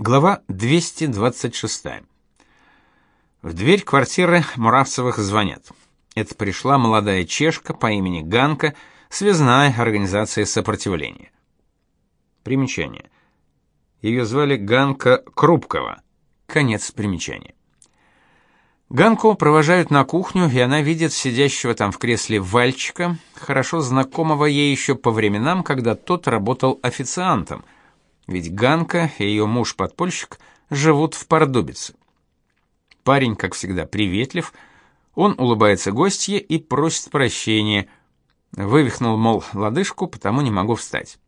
Глава 226. В дверь квартиры Муравцевых звонят. Это пришла молодая чешка по имени Ганка, связная организации сопротивления. Примечание. Ее звали Ганка Крупкова. Конец примечания. Ганку провожают на кухню, и она видит сидящего там в кресле Вальчика, хорошо знакомого ей еще по временам, когда тот работал официантом – ведь Ганка и ее муж-подпольщик живут в Пордубице. Парень, как всегда, приветлив, он улыбается гостье и просит прощения. Вывихнул, мол, лодыжку, потому не могу встать.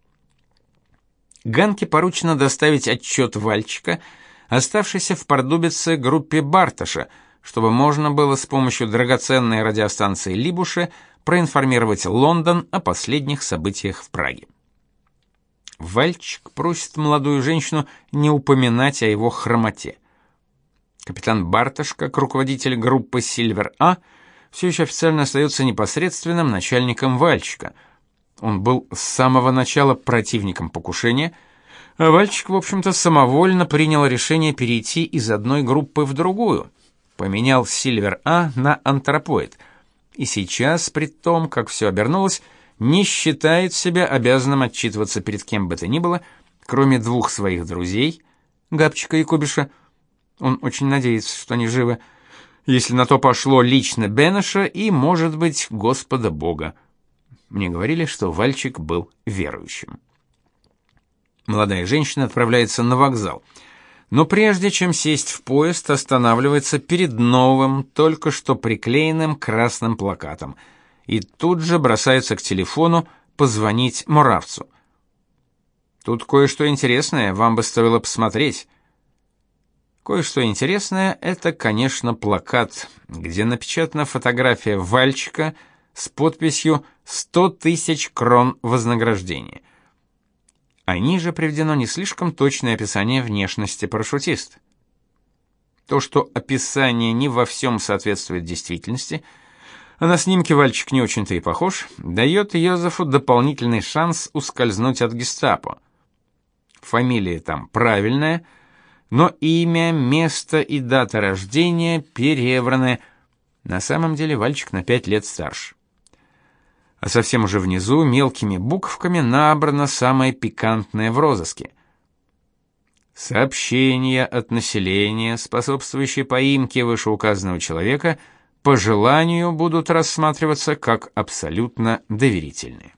Ганке поручено доставить отчет Вальчика, оставшейся в Пордубице группе Барташа, чтобы можно было с помощью драгоценной радиостанции Либуше проинформировать Лондон о последних событиях в Праге. Вальчик просит молодую женщину не упоминать о его хромоте. Капитан Барташ, как руководитель группы Сильвер А, все еще официально остается непосредственным начальником Вальчика. Он был с самого начала противником покушения, а Вальчик, в общем-то, самовольно принял решение перейти из одной группы в другую. Поменял Сильвер А на антропоид. И сейчас, при том, как все обернулось, не считает себя обязанным отчитываться перед кем бы то ни было, кроме двух своих друзей, Габчика и Кубиша. Он очень надеется, что они живы. Если на то пошло лично Бенеша и, может быть, Господа Бога. Мне говорили, что Вальчик был верующим. Молодая женщина отправляется на вокзал. Но прежде чем сесть в поезд, останавливается перед новым, только что приклеенным красным плакатом – и тут же бросается к телефону позвонить Муравцу. Тут кое-что интересное, вам бы стоило посмотреть. Кое-что интересное это, конечно, плакат, где напечатана фотография Вальчика с подписью «100 тысяч крон вознаграждения». А ниже приведено не слишком точное описание внешности парашютиста. То, что описание не во всем соответствует действительности – а на снимке Вальчик не очень-то и похож, дает Йозефу дополнительный шанс ускользнуть от гестапо. Фамилия там правильная, но имя, место и дата рождения перевраны. На самом деле Вальчик на пять лет старше. А совсем уже внизу мелкими буквами набрано самое пикантное в розыске. Сообщения от населения, способствующие поимке вышеуказанного человека – по желанию будут рассматриваться как абсолютно доверительные.